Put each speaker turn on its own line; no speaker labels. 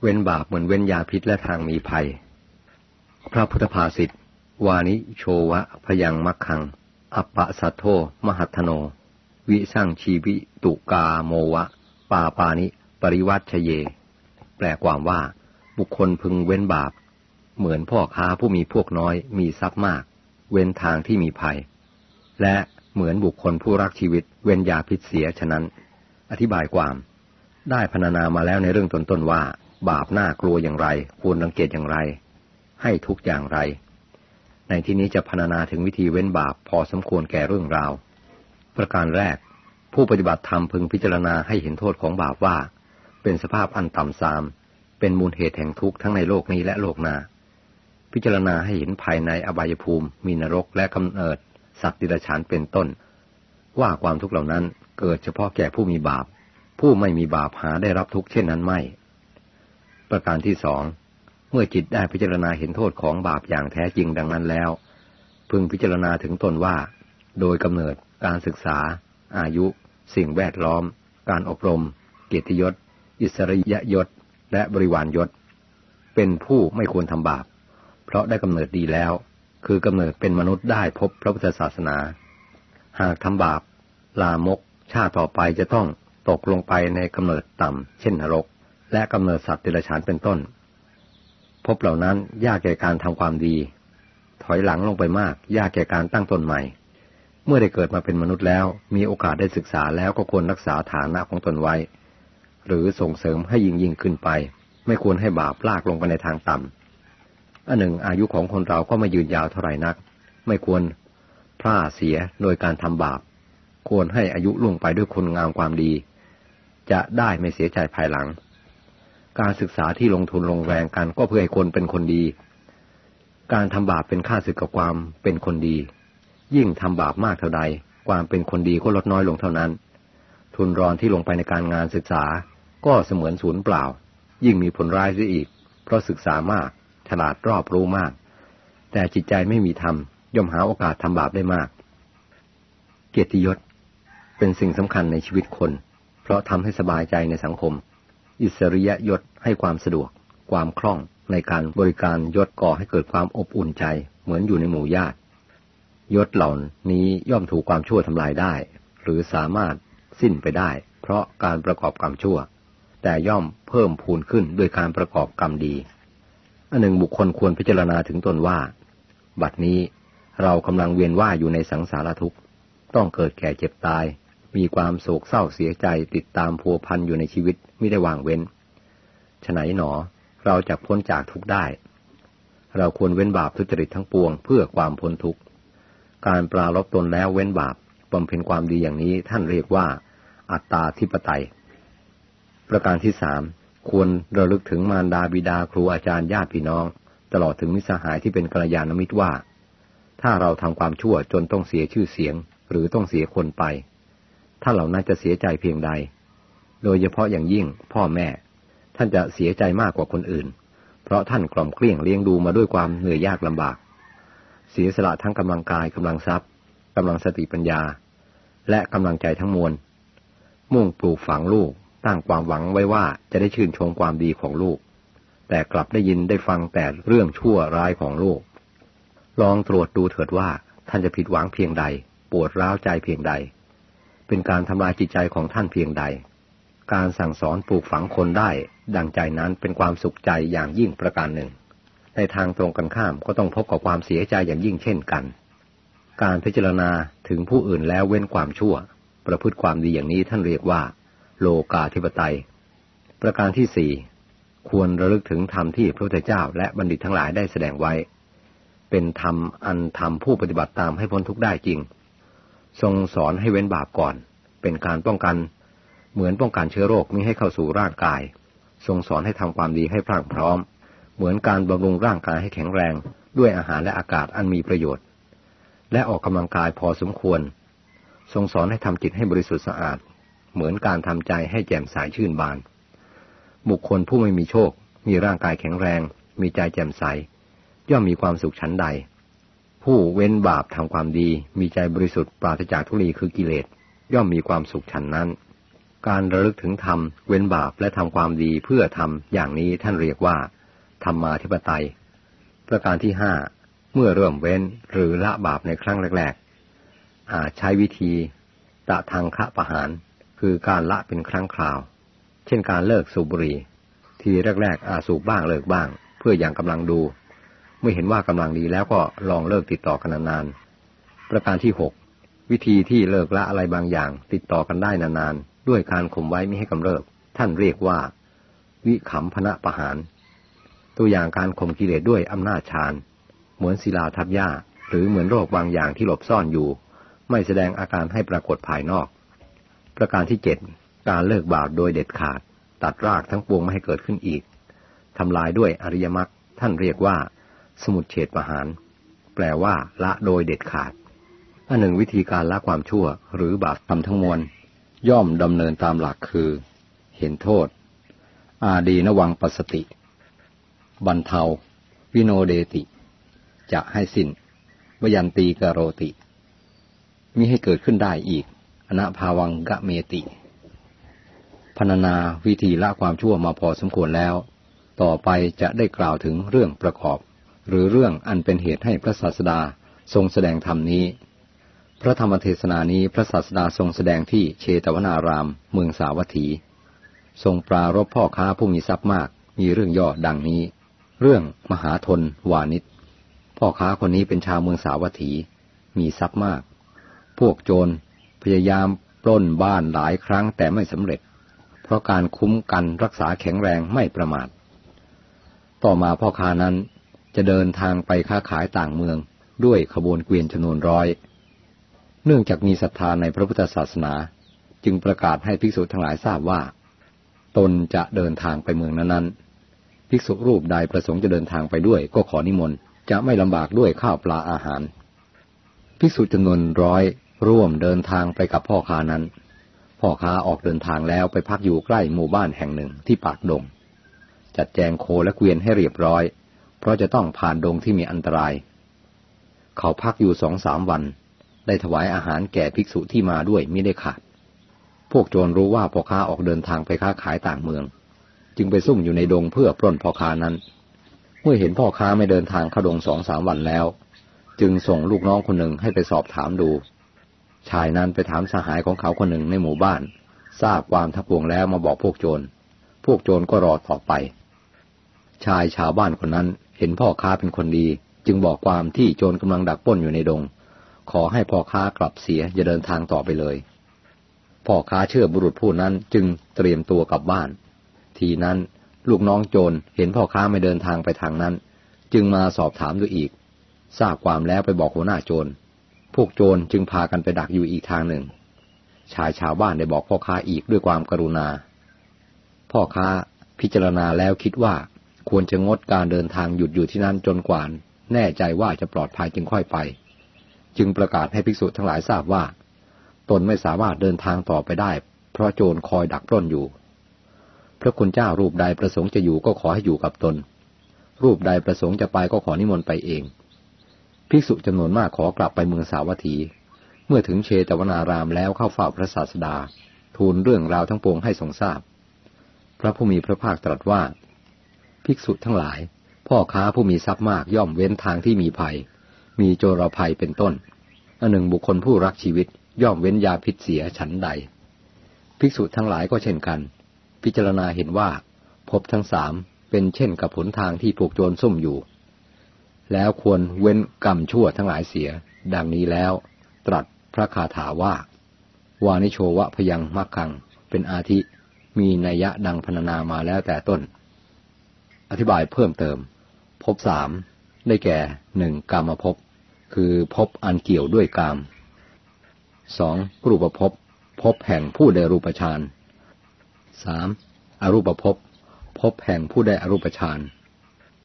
เว้นบาปเหมือนเว้นยาพิษและทางมีภัย พระพุทธภาษิตวานิโชวะพยังมักขัง อัปปะสัทโธมหัตโน วิสั่งชีวิตุกาโมวะ ปาปานิ ปริวัตชเย แปลความว่า บุคคลพึงเว้นบาป เหมือนพ่อค้าผู้มีพวกน้อยมีทรัพย์มาก เว้นทางที่มีภัย และเหมือนบุคคลผู้รักชีวิตเว้นยาพิษเสียฉะนั้น อธิบายความ ได้พรรณนามาแล้วในเรื่องต้นๆว่า บาปน่ากลัวอย่างไร ควรรังเกียจอย่างไร ให้ทุกอย่างไร ในที่นี้จะพรรณนาถึงวิธีเว้นบาปพอสมควรแก่เรื่องราว ประการแรก ผู้ปฏิบัติธรรมพึงพิจารณาให้เห็นโทษของบาปว่า เป็นสภาพอันต่ำทราม เป็นมูลเหตุแห่งทุกข์ทั้งในโลกนี้และโลกหน้า พิจารณาให้เห็นภายในอบายภูมิ มีนรกและกำเนิด สัตว์ดิลฉานเป็นต้น ว่าความทุกข์เหล่านั้นเกิดเฉพาะแก่ผู้มีบาป ผู้ไม่มีบาปหาได้รับทุกข์เช่นนั้นไม่ ประการที่สอง เมื่อจิตได้พิจารณาเห็นโทษของบาปอย่างแท้จริงดังนั้นแล้ว พึงพิจารณาถึงตนว่า โดยกำเนิด การศึกษา อายุ สิ่งแวดล้อม การอบรม เกียรติยศ อิสริยยศ และบริวารยศ เป็นผู้ไม่ควรทำบาป เพราะได้กำเนิดดีแล้ว คือกำเนิดเป็นมนุษย์ได้พบพระพุทธศาสนา หากทำบาป ลามก ชาติต่อไปจะต้องตกลงไปในกำเนิดต่ำ เช่นนรก และกำเนิดสัตว์เดรัจฉานเป็นต้น พบเหล่านั้นยากแก่การทำความดี ถอยหลังลงไปมาก ยากแก่การตั้งต้นใหม่ เมื่อได้เกิดมาเป็นมนุษย์แล้ว มีโอกาสได้ศึกษาแล้วก็ควรรักษาฐานะของตนไว้ หรือส่งเสริมให้ยิ่งยิ่งขึ้นไป ไม่ควรให้บาปลากลงไปในทางต่ำอันหนึ่ง อายุของคนเราก็ไม่ยืนยาวเท่าไหร่นัก ไม่ควรพลาดเสียโดยการทำบาป ควรให้อายุล่วงไปด้วยคนงามความดี จะได้ไม่เสียใจภายหลัง การศึกษาที่ลงทุนลงแรงกันก็เพื่อให้คนเป็นคนดี การทำบาปเป็นค่าศึกกับความเป็นคนดี ยิ่งทำบาปมากเท่าใด ความเป็นคนดีก็ลดน้อยลงเท่านั้น ทุนรอนที่ลงไปในการงานศึกษาก็เสมือนศูนย์เปล่า ยิ่งมีผลร้ายเสียอีก เพราะศึกษามาก ฉลาดรอบรู้มาก แต่จิตใจไม่มีธรรมย่อมหาโอกาสทำบาปได้มาก เกียรติยศเป็นสิ่งสำคัญในชีวิตคน เพราะทำให้สบายใจในสังคม อิสริยยศให้ความสะดวก ความคล่องในการบริการยศก่อให้เกิดความอบอุ่นใจ เหมือนอยู่ในหมู่ญาติ ยศเหล่านี้ย่อมถูกความชั่วทำลายได้ หรือสามารถสิ้นไปได้ เพราะการประกอบกรรมชั่ว แต่ย่อมเพิ่มพูนขึ้นด้วยการประกอบกรรมดีอันหนึ่งบุคคลควรพิจารณาถึงตนว่า บัดนี้เรากำลังเวียนว่ายอยู่ในสังสารทุกข์ ต้องเกิดแก่เจ็บตาย มีความโศกเศร้าเสียใจติดตามพัวพันอยู่ในชีวิตไม่ได้วางเว้นฉะไหนหนอเราจะพ้นจากทุกได้ เราควรเว้นบาปทุจริตทั้งปวงเพื่อความพ้นทุกข์การปราลบตนแล้วเว้นบาปบำเพ็ญความดีอย่างนี้ท่านเรียกว่า อัตตาธิปไตย ประการที่สามควรระลึกถึงมารดาบิดาครูอาจารย์ญาติพี่น้อง ตลอดถึงมิสหายที่เป็นกัลยาณมิตรว่า ถ้าเราทำความชั่วจนต้องเสียชื่อเสียง หรือต้องเสียคนไป ท่านเหล่านั้นจะเสียใจเพียงใด โดยเฉพาะอย่างยิ่งพ่อแม่ ท่านจะเสียใจมากกว่าคนอื่น เพราะท่านกล่อมเกลี้ยงเลี้ยงดูมาด้วยความเหนื่อยยากลำบาก เสียสละทั้งกำลังกายกำลังทรัพย์กำลังสติปัญญา และกำลังใจทั้งมวล มุ่งปลูกฝังลูกตั้งความหวังไว้ว่าจะได้ชื่นชมความดีของลูก แต่กลับได้ยินได้ฟังแต่เรื่องชั่วร้ายของลูก ลองตรวจดูเถิดว่าท่านจะผิดหวังเพียงใด ปวดร้าวใจเพียงใด เป็นการทำลายจิตใจของท่านเพียงใด การสั่งสอนปลูกฝังคนได้ ดังใจนั้นเป็นความสุขใจอย่างยิ่งประการหนึ่ง ในทางตรงกันข้ามก็ต้องพบกับความเสียใจอย่างยิ่งเช่นกัน การพิจารณาถึงผู้อื่นแล้วเว้นความชั่ว ประพฤติความดีอย่างนี้ท่านเรียกว่า โลกาธิปไตย ประการที่สี่ควรระลึกถึงธรรมที่พระพุทธเจ้าและบัณฑิตทั้งหลายได้แสดงไว้ เป็นธรรมอันทำผู้ปฏิบัติตามให้พ้นทุกข์ได้จริง ทรงสอนให้เว้นบาปก่อน เป็นการป้องกัน เหมือนป้องกันเชื้อโรคไม่ให้เข้าสู่ร่างกาย ทรงสอนให้ทำความดีให้พรั่งพร้อม เหมือนการบำรุงร่างกายให้แข็งแรง ด้วยอาหารและอากาศอันมีประโยชน์ และออกกำลังกายพอสมควร ทรงสอนให้ทำจิตให้บริสุทธิ์สะอาด เหมือนการทำใจให้แจ่มใสชื่นบาน บุคคลผู้ไม่มีโชค มีร่างกายแข็งแรง มีใจแจ่มใส ย่อมมีความสุขชั้นใด ผู้เว้นบาปทำความดี มีใจบริสุทธิ์ปราศจากทุลีคือกิเลส ย่อมมีความสุขชั้นนั้น การระลึกถึงธรรม เว้นบาปและทำความดีเพื่อทำอย่างนี้ท่านเรียกว่า ธรรมาธิปไตย ประการที่ห้าเมื่อเริ่มเว้นหรือละบาปในครั้งแรกๆ อาจใช้วิธีตะทางคะประหาร คือการละเป็นครั้งคราว เช่นการเลิกสูบบุหรี่ ทีแรกๆอาจสูบบ้างเลิกบ้าง เพื่ออย่างกำลังดู เมื่อเห็นว่ากำลังดีแล้วก็ลองเลิกติดต่อกันนานๆ ประการที่หกวิธีที่เลิกละอะไรบางอย่าง ติดต่อกันได้นานๆ ด้วยการข่มไว้ไม่ให้กำเริบ ท่านเรียกว่า วิขำพนะประหาร ตัวอย่างการข่มกิเลสด้วยอำนาจฌาน เหมือนศิลาทับหญ้า หรือเหมือนโรคบางอย่างที่หลบซ่อนอยู่ ไม่แสดงอาการให้ปรากฏภายนอก ประการที่เจ็ดการเลิกบาปโดยเด็ดขาด ตัดรากทั้งปวงไม่ให้เกิดขึ้นอีกทำลายด้วยอริยมรรคท่านเรียกว่า สมุดเฉดประหาร แปลว่า ละโดยเด็ดขาดอันหนึ่งวิธีการละความชั่ว หรือบาปทำทั้งมวล ย่อมดำเนินตามหลักคือ เห็นโทษ อาดีนวังปสติบรรเทา วิโนเดติ จะให้สิน้นวยันตีกโรติ มิให้เกิดขึ้นได้อีก อนาภาวังกะเมติพรรณนาวิธีละความชั่วมาพอสมควรแล้ว ต่อไปจะได้กล่าวถึงเรื่องประกอบ หรือเรื่องอันเป็นเหตุให้พระศาสดาทรงแสดงธรรมนี้ พระธรรมเทศนานี้พระศาสดาทรงแสดงที่เชตวนาราม เมืองสาวัตถี ทรงปรารบพ่อค้าผู้มีทรัพย์มาก มีเรื่องย่อดังนี้ เรื่องมหาทนวานิชพ่อค้าคนนี้เป็นชาวเมืองสาวัตถี มีทรัพย์มาก พวกโจรพยายามปล้นบ้านหลายครั้งแต่ไม่สำเร็จ เพราะการคุ้มกันรักษาแข็งแรงไม่ประมาท ต่อมาพ่อค้านั้น จะเดินทางไปค้าขายต่างเมืองด้วยขบวนเกวียนจำนวนร้อย เนื่องจากมีศรัทธาในพระพุทธศาสนา จึงประกาศให้ภิกษุทั้งหลายทราบว่า ตนจะเดินทางไปเมืองนั้นๆ ภิกษุรูปใดประสงค์จะเดินทางไปด้วย ก็ขอนิมนต์จะไม่ลำบากด้วยข้าวปลาอาหาร ภิกษุจำนวนร้อยร่วมเดินทางไปกับพ่อค้านั้น พ่อค้าออกเดินทางแล้วไปพักอยู่ใกล้หมู่บ้านแห่งหนึ่งที่ปากดง จัดแจงโคและเกวียนให้เรียบร้อย เพราะจะต้องผ่านดงที่มีอันตราย เขาพักอยู่สองสามวัน ได้ถวายอาหารแก่ภิกษุที่มาด้วยไม่ได้ขาด พวกโจรรู้ว่าพ่อค้าออกเดินทางไปค้าขายต่างเมือง จึงไปซุ่มอยู่ในดงเพื่อปล้นพ่อค้านั้น เมื่อเห็นพ่อค้าไม่เดินทางเข้าดงสองสามวันแล้ว จึงส่งลูกน้องคนหนึ่งให้ไปสอบถามดู ชายนั้นไปถามสหายของเขาคนหนึ่งในหมู่บ้าน ทราบความทัพวงแล้วมาบอกพวกโจร พวกโจรก็รอต่อไปชายชาวบ้านคนนั้น เห็นพ่อค้าเป็นคนดี จึงบอกความที่โจรกำลังดักป้นอยู่ในดง ขอให้พ่อค้ากลับเสียจะเดินทางต่อไปเลย พ่อค้าเชื่อบุรุษผู้นั้นจึงเตรียมตัวกลับบ้าน ทีนั้นลูกน้องโจรเห็นพ่อค้าไม่เดินทางไปทางนั้น จึงมาสอบถามด้วยอีก ทราบความแล้วไปบอกหัวหน้าโจร พวกโจรจึงพากันไปดักอยู่อีกทางหนึ่ง ชายชาวบ้านได้บอกพ่อค้าอีกด้วยความกรุณา พ่อค้าพิจารณาแล้วคิดว่า ควรจะงดการเดินทางหยุดอยู่ที่นั่นจนกว่าแน่ใจว่าจะปลอดภัยจึงค่อยไป จึงประกาศให้ภิกษุทั้งหลายทราบว่า ตนไม่สามารถเดินทางต่อไปได้ เพราะโจรคอยดักปล้นอยู่ พระคุณเจ้ารูปใดประสงค์จะอยู่ก็ขอให้อยู่กับตน รูปใดประสงค์จะไปก็ขอนิมนต์ไปเอง ภิกษุจำนวนมากขอกลับไปเมืองสาวัตถี เมื่อถึงเชตวนารามแล้วเข้าเฝ้าพระศาสดา ทูลเรื่องราวทั้งปวงให้ทรงทราบ พระผู้มีพระภาคตรัสว่า ภิกษุทั้งหลาย พ่อค้าผู้มีทรัพย์มากย่อมเว้นทางที่มีภัย มีโจรภัยเป็นต้นอันหนึ่งบุคคลผู้รักชีวิตย่อมเว้นยาพิษเสียฉันใด ภิกษุทั้งหลายก็เช่นกัน พิจารณาเห็นว่าพบทั้งสามเป็นเช่นกับผลทางที่พวกโจรซุ่มอยู่ แล้วควรเว้นกรรมชั่วทั้งหลายเสีย ดังนี้แล้ว ตรัสพระคาถาว่า วานิโชวะพยังมักขัง เป็นอาทิ มีนัยยะดังพรรณนามาแล้วแต่ต้น อธิบายเพิ่มเติมพบสามได้แก่หนึ่งกามภพคือพบอันเกี่ยวด้วยกามสองรูปภพพบแห่งผู้ได้รูปฌานสามอรูปภพพบแห่งผู้ได้อรูปฌาน